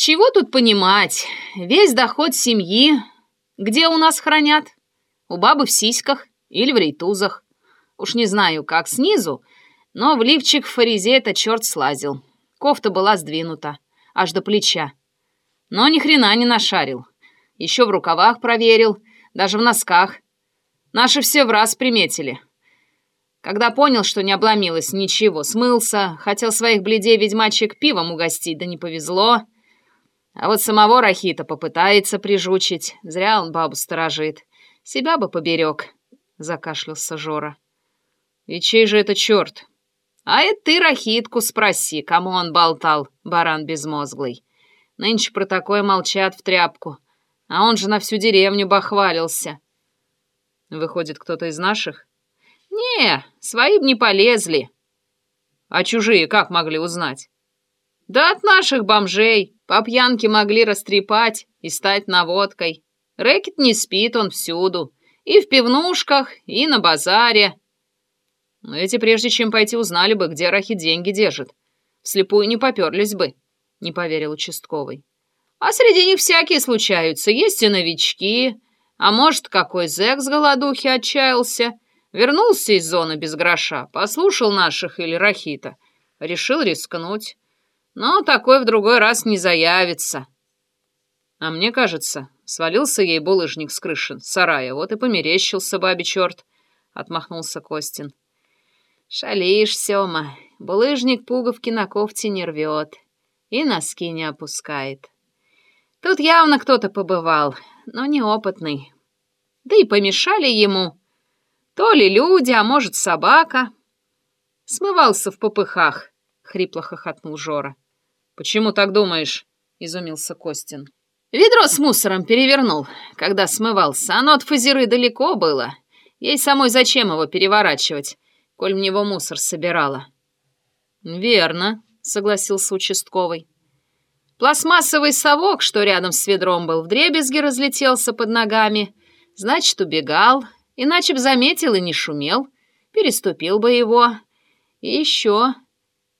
Чего тут понимать? Весь доход семьи где у нас хранят? У бабы в сиськах или в рейтузах. Уж не знаю, как снизу, но в лифчик фаризе это черт слазил. Кофта была сдвинута, аж до плеча. Но ни хрена не нашарил. Еще в рукавах проверил, даже в носках. Наши все в раз приметили. Когда понял, что не обломилось ничего, смылся, хотел своих бледей ведьмачек пивом угостить, да не повезло. А вот самого Рахита попытается прижучить. Зря он бабу сторожит. Себя бы поберег, — закашлялся Жора. И чей же это черт? А это ты Рахитку спроси, кому он болтал, баран безмозглый. Нынче про такое молчат в тряпку. А он же на всю деревню бахвалился. Выходит, кто-то из наших? Не, свои б не полезли. А чужие как могли узнать? Да от наших бомжей. По пьянке могли растрепать и стать наводкой. Рэкет не спит, он всюду. И в пивнушках, и на базаре. Но эти прежде чем пойти узнали бы, где Рахит деньги держит. Вслепую не поперлись бы, — не поверил участковый. А среди них всякие случаются. Есть и новички. А может, какой зэк с голодухи отчаялся. Вернулся из зоны без гроша, послушал наших или Рахита. Решил рискнуть. Но такой в другой раз не заявится. А мне кажется, свалился ей булыжник с крыши сарая, вот и померещился бабе черт, — отмахнулся Костин. Шалишь, Сёма, булыжник пуговки на кофте не рвет и носки не опускает. Тут явно кто-то побывал, но неопытный. Да и помешали ему. То ли люди, а может, собака. Смывался в попыхах, хрипло хохотнул Жора. «Почему так думаешь?» — изумился Костин. «Ведро с мусором перевернул, когда смывался. Оно от фазеры далеко было. Ей самой зачем его переворачивать, коль в него мусор собирала?» «Верно», — согласился участковый. Пластмассовый совок, что рядом с ведром был, вдребезги разлетелся под ногами. Значит, убегал, иначе б заметил и не шумел. Переступил бы его. И еще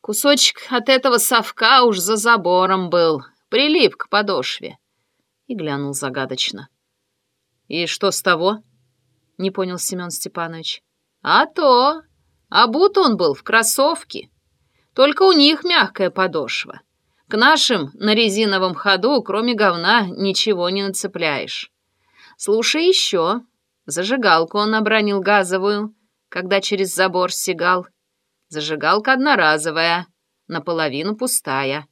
Кусочек от этого совка уж за забором был, прилип к подошве. И глянул загадочно. «И что с того?» — не понял Семен Степанович. «А то! Обут он был в кроссовке. Только у них мягкая подошва. К нашим на резиновом ходу, кроме говна, ничего не нацепляешь. Слушай еще. Зажигалку он обронил газовую, когда через забор сигал. Зажигалка одноразовая, наполовину пустая.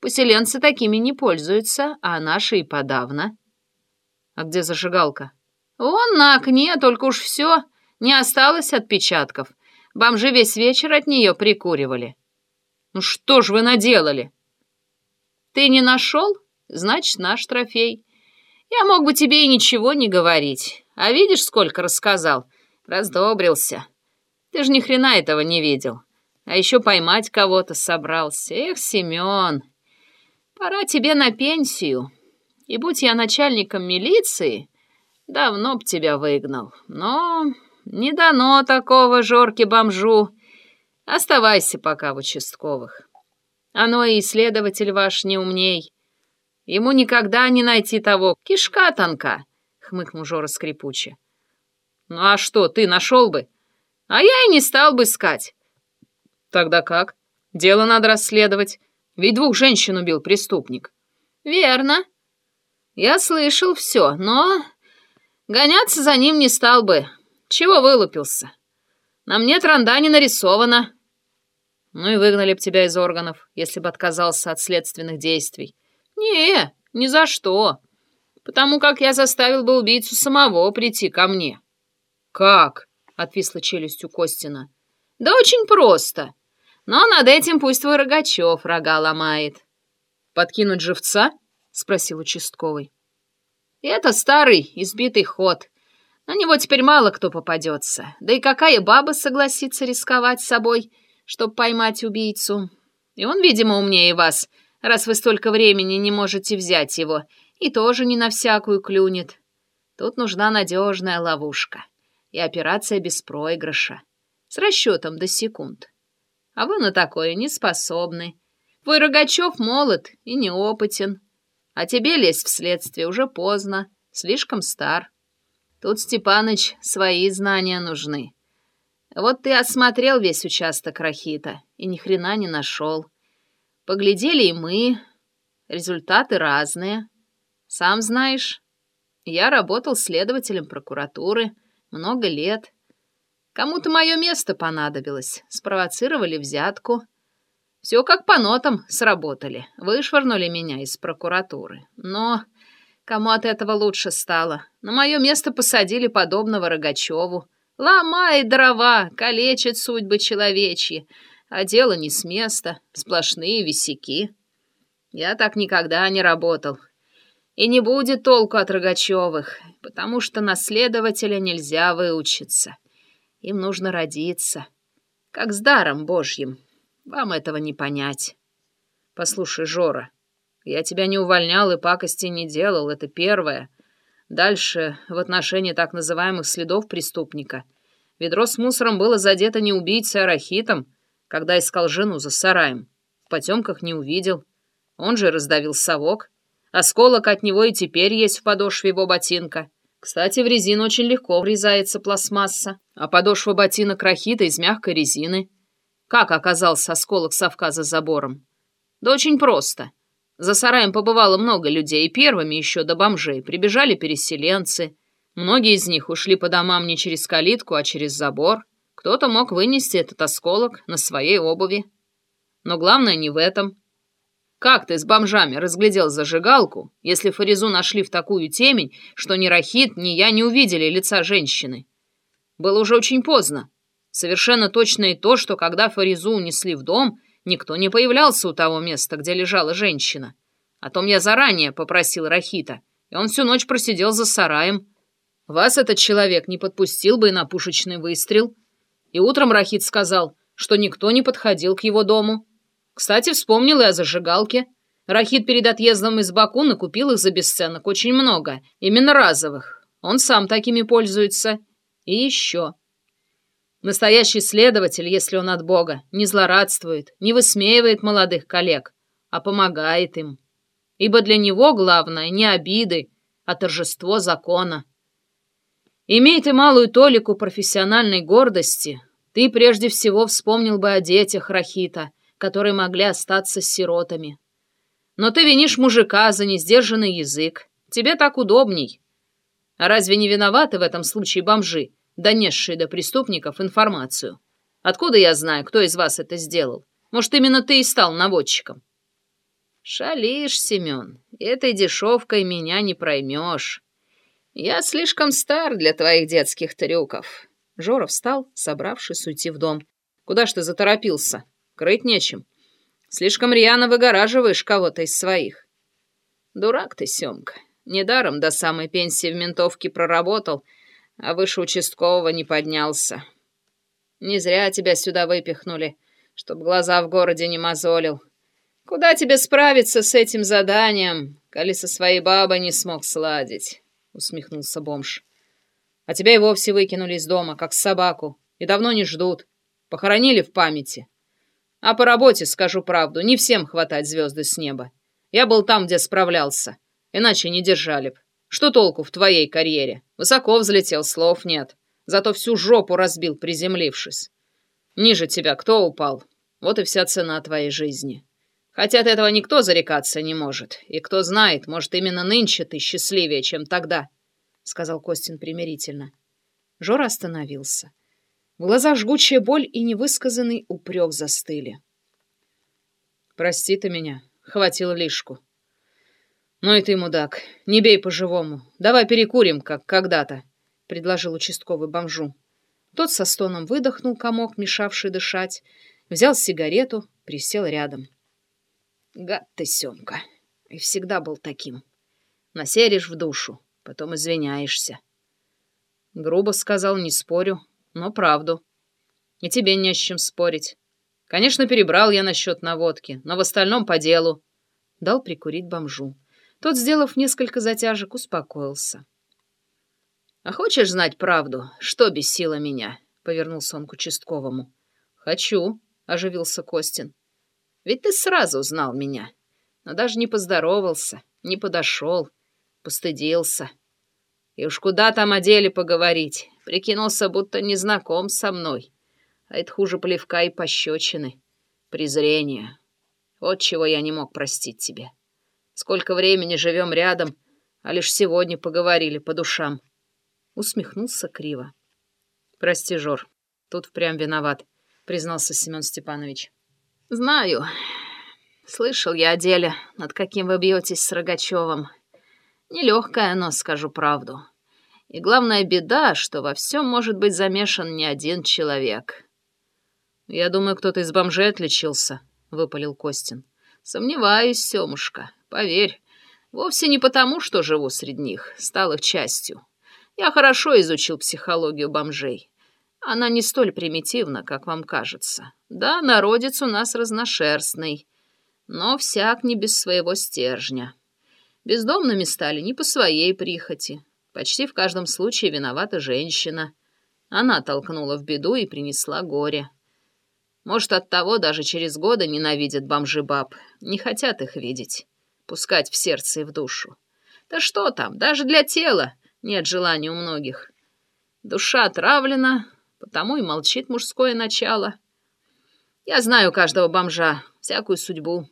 Поселенцы такими не пользуются, а наши и подавно. А где зажигалка? Вон на окне, только уж все, не осталось отпечатков. Бомжи весь вечер от нее прикуривали. Ну что ж вы наделали? Ты не нашел? Значит, наш трофей. Я мог бы тебе и ничего не говорить. А видишь, сколько рассказал? Раздобрился. Ты же ни хрена этого не видел. А еще поймать кого-то собрался. Эх, Семен, пора тебе на пенсию. И будь я начальником милиции, давно б тебя выгнал. Но не дано такого жорки-бомжу. Оставайся пока в участковых. Оно и исследователь ваш не умней. Ему никогда не найти того. Кишка тонка, — хмыкнул Жора скрипуче. Ну а что, ты нашел бы? А я и не стал бы искать. Тогда как? Дело надо расследовать. Ведь двух женщин убил преступник. Верно. Я слышал все, но гоняться за ним не стал бы. Чего вылупился? На мне транда не нарисована. Ну и выгнали б тебя из органов, если бы отказался от следственных действий. Не, ни за что. Потому как я заставил бы убийцу самого прийти ко мне. Как? — отвисла челюстью Костина. «Да очень просто. Но над этим пусть твой Рогачев рога ломает». «Подкинуть живца?» — спросил участковый. «Это старый, избитый ход. На него теперь мало кто попадется. Да и какая баба согласится рисковать собой, чтобы поймать убийцу? И он, видимо, умнее вас, раз вы столько времени не можете взять его, и тоже не на всякую клюнет. Тут нужна надежная ловушка» и операция без проигрыша, с расчетом до секунд. А вы на такое не способны. Твой Рогачев молод и неопытен, а тебе лезть в следствие уже поздно, слишком стар. Тут, Степаныч, свои знания нужны. Вот ты осмотрел весь участок Рахита и ни хрена не нашел. Поглядели и мы. Результаты разные. Сам знаешь, я работал следователем прокуратуры много лет. Кому-то мое место понадобилось. Спровоцировали взятку. Все как по нотам сработали. Вышвырнули меня из прокуратуры. Но кому от этого лучше стало? На мое место посадили подобного Рогачеву. Ломает дрова, калечит судьбы человечьи. А дело не с места, сплошные висяки. Я так никогда не работал. И не будет толку от Рогачевых, потому что наследователя нельзя выучиться. Им нужно родиться. Как с даром божьим. Вам этого не понять. Послушай, Жора, я тебя не увольнял и пакости не делал, это первое. Дальше, в отношении так называемых следов преступника. Ведро с мусором было задето не убийцей, а рахитом, когда искал жену за сараем. В потемках не увидел. Он же раздавил совок. Осколок от него и теперь есть в подошве его ботинка. Кстати, в резину очень легко врезается пластмасса, а подошва ботинок рахита из мягкой резины. Как оказался осколок совка за забором? Да очень просто. За сараем побывало много людей, и первыми еще до бомжей прибежали переселенцы. Многие из них ушли по домам не через калитку, а через забор. Кто-то мог вынести этот осколок на своей обуви. Но главное не в этом. Как ты с бомжами разглядел зажигалку, если Фаризу нашли в такую темень, что ни Рахит, ни я не увидели лица женщины? Было уже очень поздно. Совершенно точно и то, что когда Фаризу унесли в дом, Никто не появлялся у того места, где лежала женщина. О том я заранее попросил Рахита, и он всю ночь просидел за сараем. Вас этот человек не подпустил бы и на пушечный выстрел. И утром Рахит сказал, что никто не подходил к его дому. Кстати, вспомнил и о зажигалке. Рахит перед отъездом из Баку накупил их за бесценок очень много, именно разовых. Он сам такими пользуется. И еще. Настоящий следователь, если он от Бога, не злорадствует, не высмеивает молодых коллег, а помогает им. Ибо для него главное не обиды, а торжество закона. Имей ты малую толику профессиональной гордости, ты прежде всего вспомнил бы о детях Рахита, которые могли остаться сиротами. Но ты винишь мужика за несдержанный язык. Тебе так удобней. А разве не виноваты в этом случае бомжи, донесшие до преступников информацию. Откуда я знаю, кто из вас это сделал? Может, именно ты и стал наводчиком?» «Шалишь, Семен. Этой дешевкой меня не проймешь. Я слишком стар для твоих детских трюков». Жора встал, собравшись уйти в дом. «Куда ж ты заторопился? Крыть нечем. Слишком рьяно выгораживаешь кого-то из своих». «Дурак ты, Семка. Недаром до самой пенсии в ментовке проработал, а выше участкового не поднялся. Не зря тебя сюда выпихнули, чтоб глаза в городе не мозолил. Куда тебе справиться с этим заданием, коли со своей бабой не смог сладить?» — усмехнулся бомж. «А тебя и вовсе выкинули из дома, как собаку, и давно не ждут. Похоронили в памяти. А по работе, скажу правду, не всем хватать звезды с неба. Я был там, где справлялся, иначе не держали б. Что толку в твоей карьере? Высоко взлетел, слов нет. Зато всю жопу разбил, приземлившись. Ниже тебя кто упал? Вот и вся цена твоей жизни. Хотя от этого никто зарекаться не может. И кто знает, может, именно нынче ты счастливее, чем тогда, — сказал Костин примирительно. Жора остановился. В глазах жгучая боль и невысказанный упрек застыли. «Прости ты меня, хватило лишку. «Ну и ты, мудак, не бей по-живому. Давай перекурим, как когда-то», — предложил участковый бомжу. Тот со стоном выдохнул комок, мешавший дышать, взял сигарету, присел рядом. «Гад ты, Семка, и всегда был таким. Насеришь в душу, потом извиняешься». Грубо сказал, не спорю, но правду. И тебе не с чем спорить. Конечно, перебрал я насчет наводки, но в остальном по делу. Дал прикурить бомжу. Тот, сделав несколько затяжек, успокоился. «А хочешь знать правду, что бесило меня?» — повернулся он к участковому. «Хочу», — оживился Костин. Ведь ты сразу узнал меня, но даже не поздоровался, не подошел, постыдился. И уж куда там о деле поговорить, прикинулся, будто не знаком со мной. А это хуже плевка и пощечины, презрения. Вот чего я не мог простить тебе. Сколько времени живем рядом, а лишь сегодня поговорили по душам. Усмехнулся криво. Прости, Жор, тут впрямь виноват, признался Семен Степанович. Знаю. Слышал я о деле, над каким вы бьетесь с Рогачевым. Нелегкое оно, скажу правду. И главная беда, что во всем может быть замешан не один человек. Я думаю, кто-то из бомжей отличился, выпалил Костин. Сомневаюсь, Семушка, поверь. Вовсе не потому, что живу среди них, стал их частью. Я хорошо изучил психологию бомжей. Она не столь примитивна, как вам кажется. Да, народец у нас разношерстный, но всяк не без своего стержня. Бездомными стали не по своей прихоти. Почти в каждом случае виновата женщина. Она толкнула в беду и принесла горе. Может, оттого даже через годы ненавидят бомжи баб, не хотят их видеть, пускать в сердце и в душу. Да что там, даже для тела нет желания у многих. Душа отравлена, потому и молчит мужское начало. Я знаю каждого бомжа, всякую судьбу.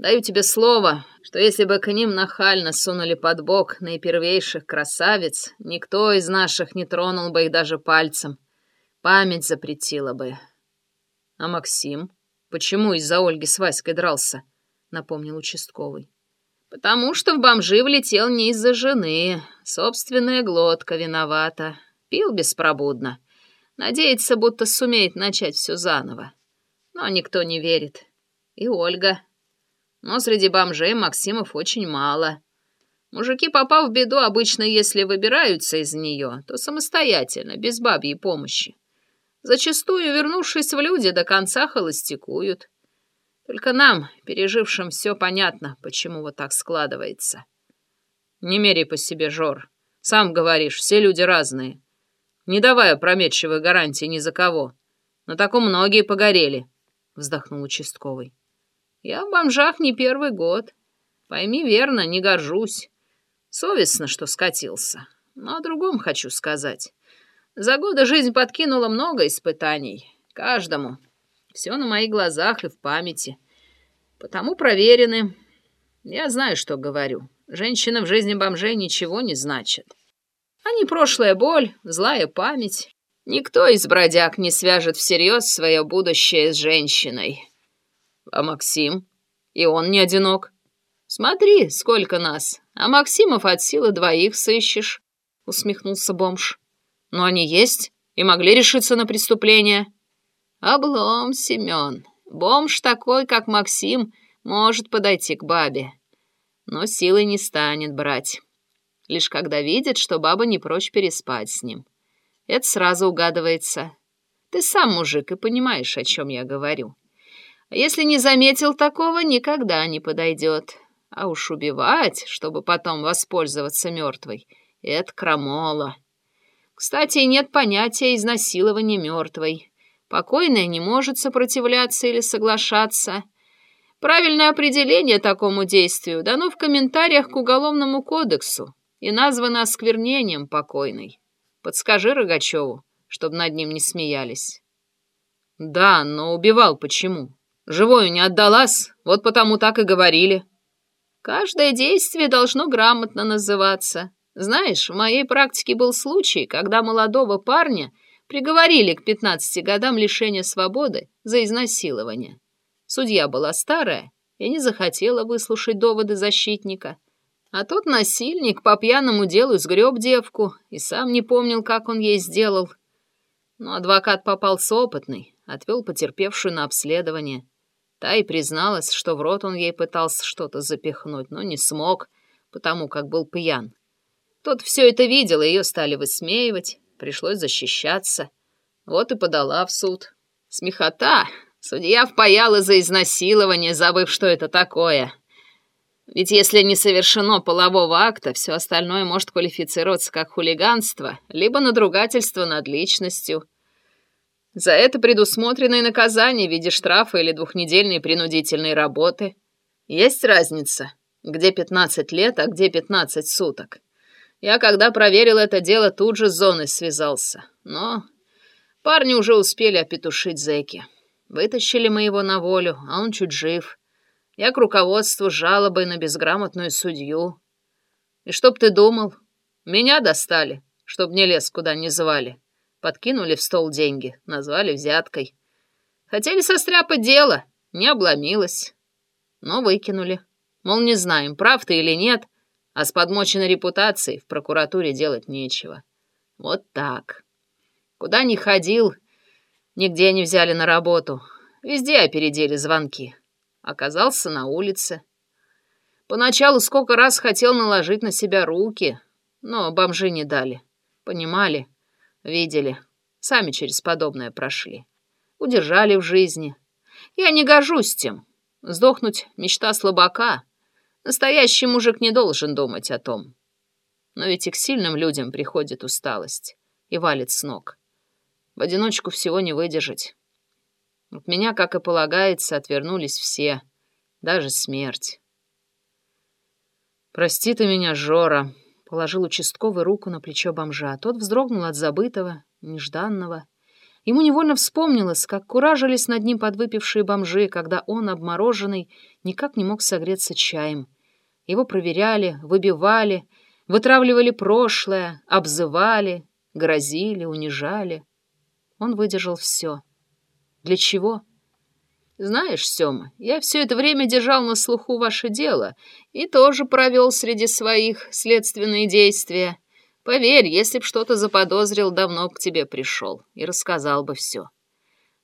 Даю тебе слово, что если бы к ним нахально сунули под бок наипервейших красавиц, никто из наших не тронул бы их даже пальцем. Память запретила бы. А Максим? Почему из-за Ольги с Васькой дрался? Напомнил участковый. Потому что в бомжи влетел не из-за жены. Собственная глотка виновата. Пил беспробудно. Надеется, будто сумеет начать все заново. Но никто не верит. И Ольга. Но среди бомжей Максимов очень мало. Мужики, попав в беду, обычно, если выбираются из нее, то самостоятельно, без бабьей помощи. Зачастую, вернувшись в люди, до конца холостякуют. Только нам, пережившим, все понятно, почему вот так складывается. Не мери по себе, Жор. Сам говоришь, все люди разные не давая опрометчивой гарантии ни за кого. На таком многие погорели, — вздохнул участковый. Я в бомжах не первый год. Пойми верно, не горжусь. Совестно, что скатился. Но о другом хочу сказать. За годы жизнь подкинула много испытаний. Каждому. Все на моих глазах и в памяти. Потому проверены. Я знаю, что говорю. Женщина в жизни бомжей ничего не значит. Не прошлая боль, злая память. Никто из бродяг не свяжет всерьез свое будущее с женщиной. А Максим? И он не одинок. Смотри, сколько нас. А Максимов от силы двоих сыщешь, — усмехнулся бомж. Но они есть и могли решиться на преступление. Облом, Семен. Бомж такой, как Максим, может подойти к бабе. Но силой не станет брать лишь когда видит, что баба не прочь переспать с ним. Это сразу угадывается. Ты сам мужик и понимаешь, о чем я говорю. Если не заметил такого, никогда не подойдет. А уж убивать, чтобы потом воспользоваться мертвой, это крамола. Кстати, нет понятия изнасилования мертвой. Покойная не может сопротивляться или соглашаться. Правильное определение такому действию дано в комментариях к Уголовному кодексу и названо осквернением покойной. Подскажи Рогачеву, чтобы над ним не смеялись. Да, но убивал почему? Живою не отдалась, вот потому так и говорили. Каждое действие должно грамотно называться. Знаешь, в моей практике был случай, когда молодого парня приговорили к 15 годам лишения свободы за изнасилование. Судья была старая и не захотела выслушать доводы защитника — а тот насильник по пьяному делу сгреб девку и сам не помнил, как он ей сделал. Но адвокат попался опытный, отвел потерпевшую на обследование. Та и призналась, что в рот он ей пытался что-то запихнуть, но не смог, потому как был пьян. Тот все это видел, и ее стали высмеивать, пришлось защищаться. Вот и подала в суд. Смехота! Судья впаяла за изнасилование, забыв, что это такое. Ведь если не совершено полового акта, все остальное может квалифицироваться как хулиганство, либо надругательство над личностью. За это предусмотрено и наказание в виде штрафа или двухнедельной принудительной работы. Есть разница, где 15 лет, а где 15 суток. Я, когда проверил это дело, тут же с зоной связался. Но парни уже успели опетушить зэки. Вытащили мы его на волю, а он чуть жив. Я к руководству жалобой на безграмотную судью. И чтоб ты думал, меня достали, чтоб не лез куда не звали. Подкинули в стол деньги, назвали взяткой. Хотели состряпать дело, не обломилось. Но выкинули. Мол, не знаем, прав ты или нет, а с подмоченной репутацией в прокуратуре делать нечего. Вот так. Куда ни ходил, нигде не взяли на работу. Везде опередили звонки. Оказался на улице. Поначалу сколько раз хотел наложить на себя руки, но бомжи не дали. Понимали, Видели. Сами через подобное прошли. Удержали в жизни. Я не гожусь тем. Сдохнуть — мечта слабака. Настоящий мужик не должен думать о том. Но ведь и к сильным людям приходит усталость и валит с ног. В одиночку всего не выдержать. От меня, как и полагается, отвернулись все, даже смерть. «Прости ты меня, Жора», Положил участковый руку на плечо бомжа. Тот вздрогнул от забытого, нежданного. Ему невольно вспомнилось, как куражились над ним подвыпившие бомжи, когда он, обмороженный, никак не мог согреться чаем. Его проверяли, выбивали, вытравливали прошлое, обзывали, грозили, унижали. Он выдержал все. Для чего? Знаешь, Сёма, я все это время держал на слуху ваше дело и тоже провел среди своих следственные действия. Поверь, если б что-то заподозрил, давно к тебе пришел и рассказал бы все.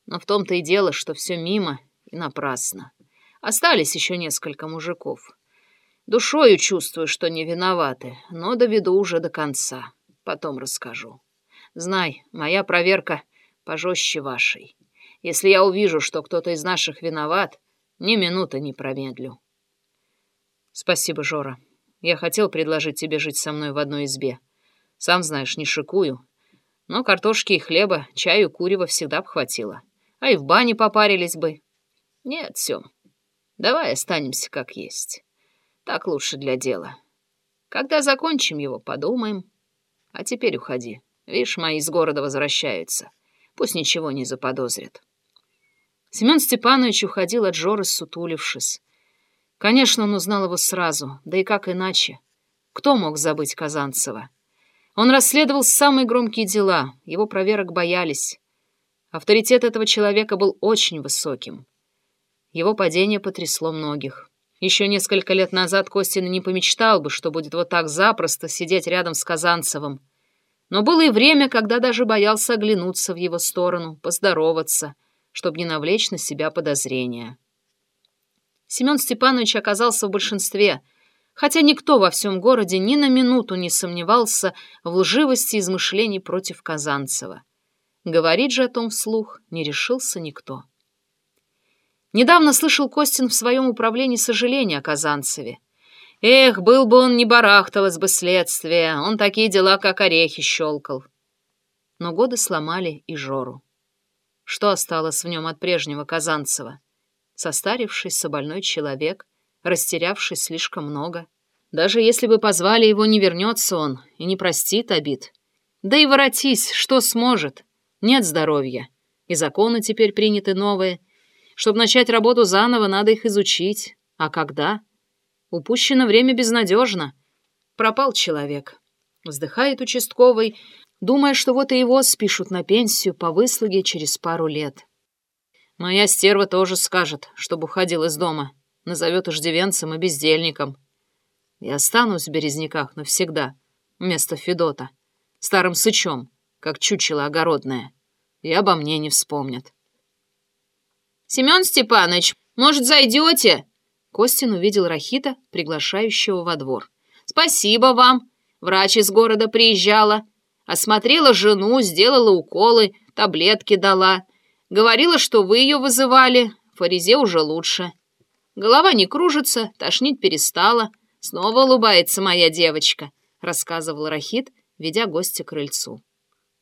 Но в том-то и дело, что все мимо и напрасно. Остались еще несколько мужиков. Душою чувствую, что не виноваты, но доведу уже до конца. Потом расскажу. Знай, моя проверка пожестче вашей. Если я увижу, что кто-то из наших виноват, ни минуты не промедлю. Спасибо, Жора. Я хотел предложить тебе жить со мной в одной избе. Сам знаешь, не шикую. Но картошки и хлеба, чаю, курева всегда б хватило. А и в бане попарились бы. Нет, Сем, давай останемся как есть. Так лучше для дела. Когда закончим его, подумаем. А теперь уходи. Видишь, мои из города возвращаются. Пусть ничего не заподозрят. Семен Степанович уходил от Жоры, сутулившись. Конечно, он узнал его сразу, да и как иначе. Кто мог забыть Казанцева? Он расследовал самые громкие дела, его проверок боялись. Авторитет этого человека был очень высоким. Его падение потрясло многих. Еще несколько лет назад Костин не помечтал бы, что будет вот так запросто сидеть рядом с Казанцевым. Но было и время, когда даже боялся оглянуться в его сторону, поздороваться — чтобы не навлечь на себя подозрения. Семен Степанович оказался в большинстве, хотя никто во всем городе ни на минуту не сомневался в лживости измышлений против Казанцева. Говорить же о том вслух не решился никто. Недавно слышал Костин в своем управлении сожаление о Казанцеве. Эх, был бы он, не барахталось бы следствие, он такие дела, как орехи, щелкал. Но годы сломали и Жору. Что осталось в нем от прежнего Казанцева? Состарившийся больной человек, растерявший слишком много. Даже если бы позвали его, не вернется он и не простит обид. Да и воротись, что сможет. Нет здоровья. И законы теперь приняты новые. Чтобы начать работу заново, надо их изучить. А когда? Упущено время безнадежно. Пропал человек. Вздыхает участковый, думая, что вот и его спишут на пенсию по выслуге через пару лет. Моя стерва тоже скажет, чтобы уходил из дома, назовет иждивенцем и бездельником. Я останусь в Березняках навсегда, вместо Федота, старым сычом, как чучело огородное, и обо мне не вспомнят. «Семен Степанович, может, зайдете?» Костин увидел Рахита, приглашающего во двор. «Спасибо вам. Врач из города приезжала. Осмотрела жену, сделала уколы, таблетки дала. Говорила, что вы ее вызывали, Фаризе уже лучше. Голова не кружится, тошнить перестала. Снова улыбается моя девочка, рассказывал Рахит, ведя гостя к крыльцу.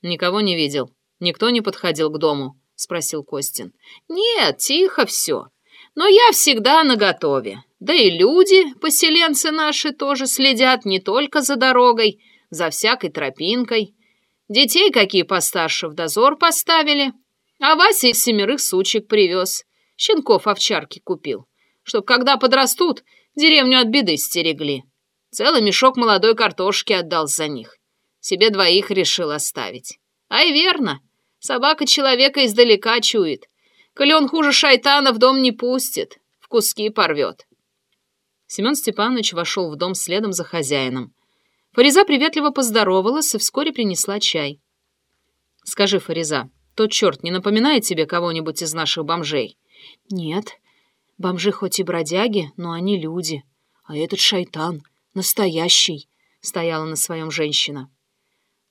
Никого не видел. Никто не подходил к дому?» — спросил Костин. «Нет, тихо все. Но я всегда наготове. Да и люди, поселенцы наши, тоже следят не только за дорогой, за всякой тропинкой. Детей какие постарше в дозор поставили. А Вася из семерых сучек привез. Щенков овчарки купил. Чтоб когда подрастут, деревню от беды стерегли. Целый мешок молодой картошки отдал за них. Себе двоих решил оставить. Ай, верно. Собака человека издалека чует. Коли он хуже шайтана в дом не пустит, в куски порвет. Семен Степанович вошел в дом следом за хозяином. Фариза приветливо поздоровалась и вскоре принесла чай. «Скажи, Фариза, тот черт не напоминает тебе кого-нибудь из наших бомжей?» «Нет. Бомжи хоть и бродяги, но они люди. А этот шайтан настоящий», — стояла на своем женщина.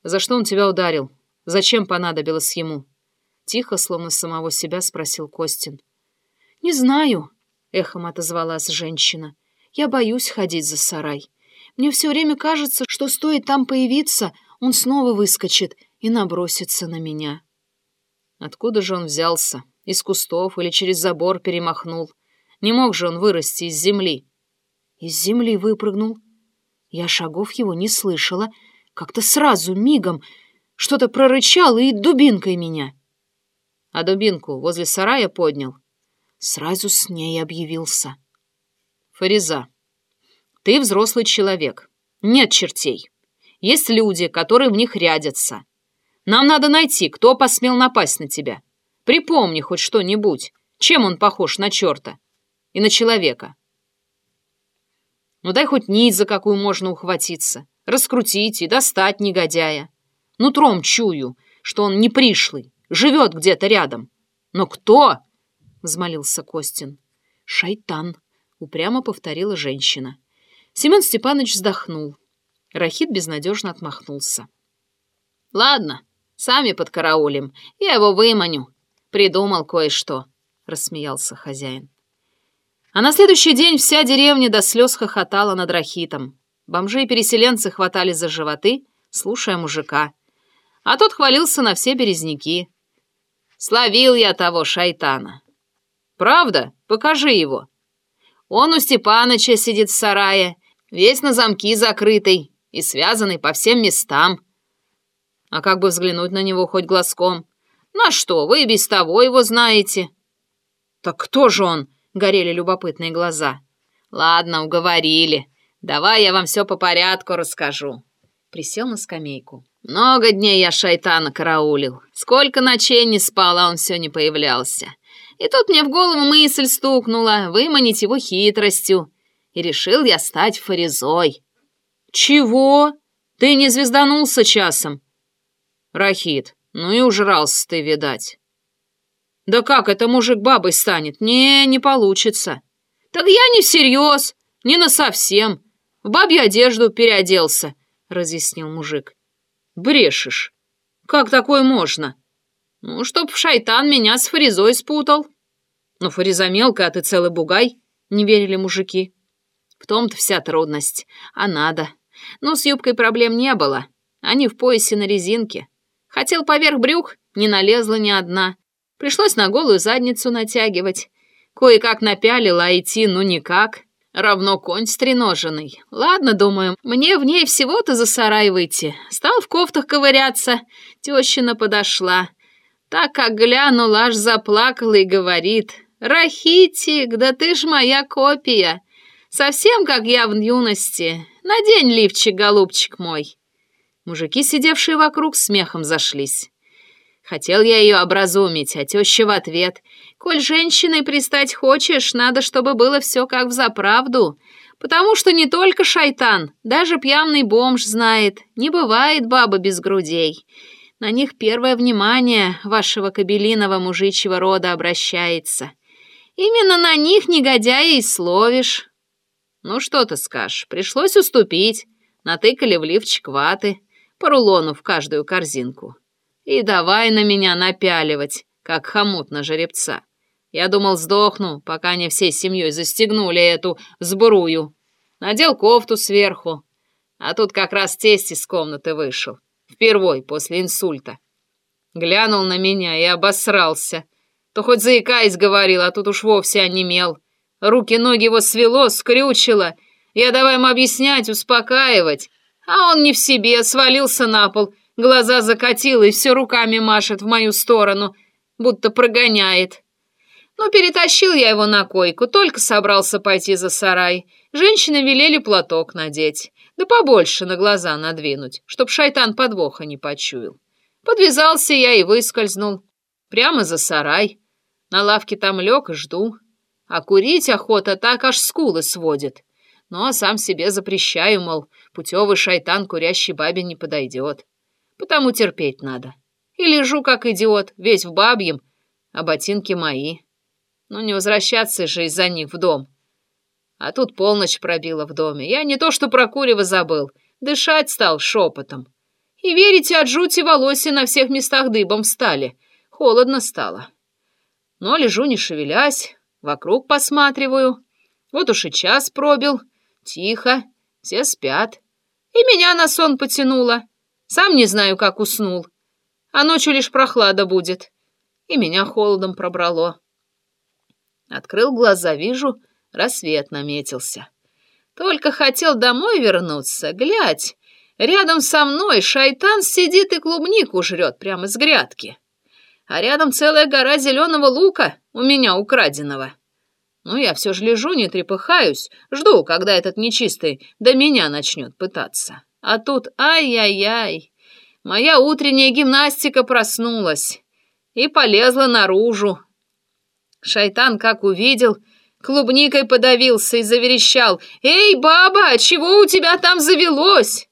«За что он тебя ударил? Зачем понадобилось ему?» Тихо, словно самого себя, спросил Костин. «Не знаю», — эхом отозвалась женщина. «Я боюсь ходить за сарай. Мне все время кажется, что стоит там появиться, он снова выскочит и набросится на меня». Откуда же он взялся? Из кустов или через забор перемахнул? Не мог же он вырасти из земли? Из земли выпрыгнул. Я шагов его не слышала. Как-то сразу, мигом, что-то прорычал и дубинкой меня а дубинку возле сарая поднял. Сразу с ней объявился. Фариза, ты взрослый человек. Нет чертей. Есть люди, которые в них рядятся. Нам надо найти, кто посмел напасть на тебя. Припомни хоть что-нибудь. Чем он похож на черта? И на человека? Ну дай хоть нить, за какую можно ухватиться. Раскрутить и достать негодяя. Нутром чую, что он не пришлый, живет где-то рядом. Но кто? взмолился Костин. Шайтан, упрямо повторила женщина. Семен Степанович вздохнул. Рахит безнадежно отмахнулся. Ладно, сами подкараулим. Я его выманю. Придумал кое-что, рассмеялся хозяин. А на следующий день вся деревня до слез хохотала над Рахитом. Бомжи и переселенцы хватали за животы, слушая мужика. А тот хвалился на все березняки. Словил я того шайтана. Правда? Покажи его. Он у Степаныча сидит в сарае, весь на замки закрытый и связанный по всем местам. А как бы взглянуть на него хоть глазком? На что, вы и без того его знаете. Так кто же он? Горели любопытные глаза. Ладно, уговорили. Давай я вам все по порядку расскажу. Присел на скамейку. Много дней я шайтана караулил. Сколько ночей не спал, а он все не появлялся. И тут мне в голову мысль стукнула выманить его хитростью. И решил я стать фаризой. Чего? Ты не звезданулся часом? Рахит, ну и ужрался ты, видать. Да как это мужик бабой станет? Не, не получится. Так я не всерьез, не насовсем. В бабью одежду переоделся, разъяснил мужик. Брешешь. Как такое можно? Ну, чтоб шайтан меня с Фаризой спутал. Ну, Фариза мелкая, а ты целый бугай, не верили мужики. В том-то вся трудность. А надо. Ну, с юбкой проблем не было. Они в поясе на резинке. Хотел поверх брюк, не налезла ни одна. Пришлось на голую задницу натягивать. Кое-как напялила, а идти ну никак. Равно конь стреноженный. Ладно, думаю, мне в ней всего-то за сарай выйти. Стал в кофтах ковыряться. Тещина подошла. Так как глянула, аж заплакала и говорит. «Рахитик, да ты ж моя копия. Совсем как я в юности. Надень лифчик, голубчик мой». Мужики, сидевшие вокруг, смехом зашлись. Хотел я ее образумить, а теща в ответ. «Коль женщиной пристать хочешь, надо, чтобы было все как в заправду. Потому что не только шайтан, даже пьяный бомж знает, не бывает баба без грудей. На них первое внимание вашего кабелиного мужичьего рода обращается. Именно на них, негодяя, и словишь». «Ну что ты скажешь, пришлось уступить. Натыкали в лифчик ваты, по рулону в каждую корзинку». И давай на меня напяливать, как хомут на жеребца. Я думал, сдохну, пока они всей семьей застегнули эту сбрую. Надел кофту сверху. А тут как раз тесть из комнаты вышел. Впервой после инсульта. Глянул на меня и обосрался. То хоть заикаясь говорил, а тут уж вовсе онемел. Руки-ноги его свело, скрючило. Я давай ему объяснять, успокаивать. А он не в себе, свалился на пол, глаза закатил и все руками машет в мою сторону, будто прогоняет. Ну, перетащил я его на койку, только собрался пойти за сарай. Женщины велели платок надеть, да побольше на глаза надвинуть, чтоб шайтан подвоха не почуял. Подвязался я и выскользнул. Прямо за сарай. На лавке там лег и жду. А курить охота так аж скулы сводит. Ну, а сам себе запрещаю, мол, путевый шайтан курящей бабе не подойдет. Потому терпеть надо. И лежу, как идиот, весь в бабьем, а ботинки мои. Ну, не возвращаться же из-за них в дом. А тут полночь пробила в доме. Я не то что про курево забыл, дышать стал шепотом. И верите, от жути волосы на всех местах дыбом встали. Холодно стало. Но лежу, не шевелясь, вокруг посматриваю. Вот уж и час пробил. Тихо, все спят. И меня на сон потянуло. Сам не знаю, как уснул. А ночью лишь прохлада будет. И меня холодом пробрало. Открыл глаза, вижу, рассвет наметился. Только хотел домой вернуться, глядь. Рядом со мной шайтан сидит и клубнику жрет прямо с грядки. А рядом целая гора зеленого лука у меня украденного. Ну, я все же лежу, не трепыхаюсь, жду, когда этот нечистый до меня начнет пытаться. А тут ай-яй-яй, моя утренняя гимнастика проснулась и полезла наружу, Шайтан, как увидел, клубникой подавился и заверещал. «Эй, баба, чего у тебя там завелось?»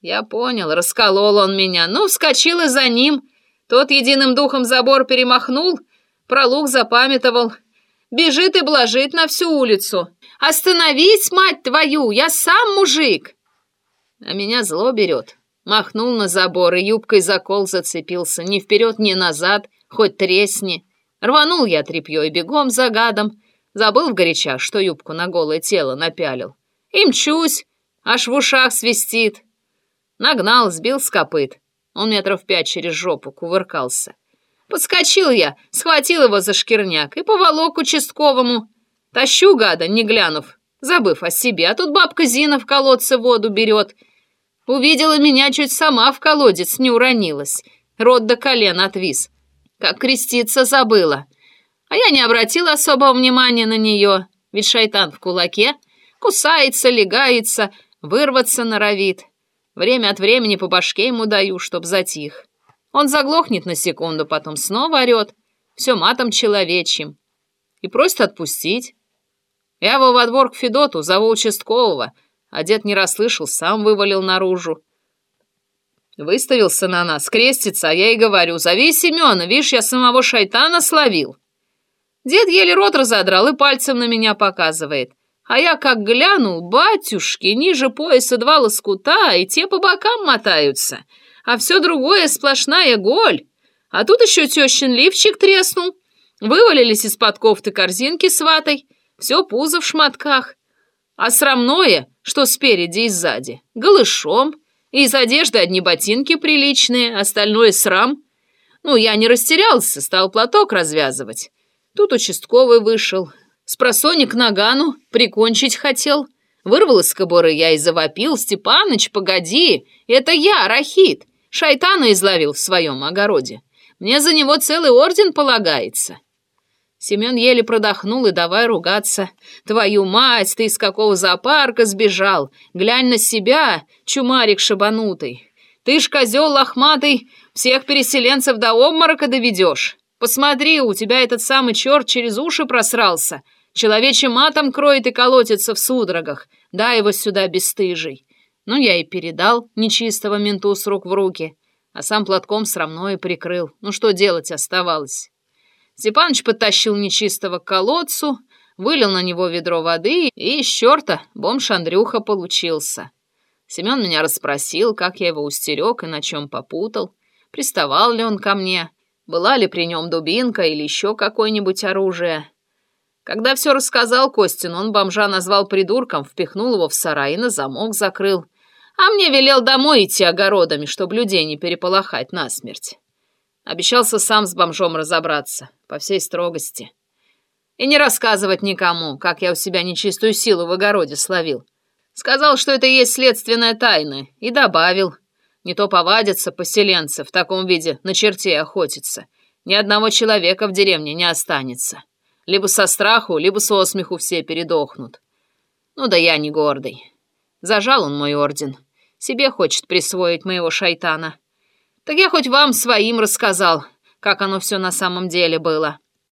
Я понял, расколол он меня. Ну, вскочила за ним. Тот единым духом забор перемахнул, про лук запамятовал. Бежит и блажит на всю улицу. «Остановись, мать твою, я сам мужик!» А меня зло берет. Махнул на забор и юбкой за кол зацепился. Ни вперед, ни назад, хоть тресни. Рванул я тряпье и бегом за гадом. Забыл в горячах, что юбку на голое тело напялил. И мчусь, аж в ушах свистит. Нагнал, сбил с копыт. Он метров пять через жопу кувыркался. Подскочил я, схватил его за шкирняк и поволок участковому. Тащу гада, не глянув, забыв о себе, а тут бабка Зина в колодце воду берет. Увидела меня, чуть сама в колодец не уронилась. Рот до колен отвис как креститься забыла. А я не обратила особого внимания на нее, ведь шайтан в кулаке кусается, легается, вырваться норовит. Время от времени по башке ему даю, чтоб затих. Он заглохнет на секунду, потом снова орет, все матом человечьим. И просит отпустить. Я его во двор к Федоту, зову участкового, а дед не расслышал, сам вывалил наружу. Выставился на нас, крестится, а я и говорю, зови Семена, видишь, я самого шайтана словил. Дед еле рот разодрал и пальцем на меня показывает. А я как глянул, батюшки, ниже пояса два лоскута, и те по бокам мотаются. А все другое сплошная голь. А тут еще тещин лифчик треснул. Вывалились из-под кофты корзинки с ватой. Все пузо в шматках. А срамное, что спереди и сзади, голышом — из одежды одни ботинки приличные, остальное срам. Ну, я не растерялся, стал платок развязывать. Тут участковый вышел. Спросоник нагану прикончить хотел. Вырвал из кобуры я и завопил. «Степаныч, погоди! Это я, Рахит! Шайтана изловил в своем огороде. Мне за него целый орден полагается». Семен еле продохнул и давай ругаться. «Твою мать, ты из какого зоопарка сбежал? Глянь на себя, чумарик шабанутый! Ты ж, козел лохматый, всех переселенцев до обморока доведешь! Посмотри, у тебя этот самый черт через уши просрался, человечьим матом кроет и колотится в судорогах. Дай его сюда, бесстыжий!» Ну, я и передал нечистого менту с рук в руки, а сам платком срамное прикрыл. Ну, что делать оставалось? Степаныч подтащил нечистого к колодцу, вылил на него ведро воды, и из черта бомж Андрюха получился. Семен меня расспросил, как я его устерег и на чем попутал, приставал ли он ко мне, была ли при нем дубинка или еще какое-нибудь оружие. Когда все рассказал Костин, он бомжа назвал придурком, впихнул его в сарай и на замок закрыл, а мне велел домой идти огородами, чтобы людей не переполохать насмерть. Обещался сам с бомжом разобраться, по всей строгости. И не рассказывать никому, как я у себя нечистую силу в огороде словил. Сказал, что это и есть следственная тайна, и добавил. Не то повадятся поселенцы в таком виде на черте охотиться. Ни одного человека в деревне не останется. Либо со страху, либо со смеху все передохнут. Ну да я не гордый. Зажал он мой орден. Себе хочет присвоить моего шайтана. Так я хоть вам своим рассказал, как оно все на самом деле было.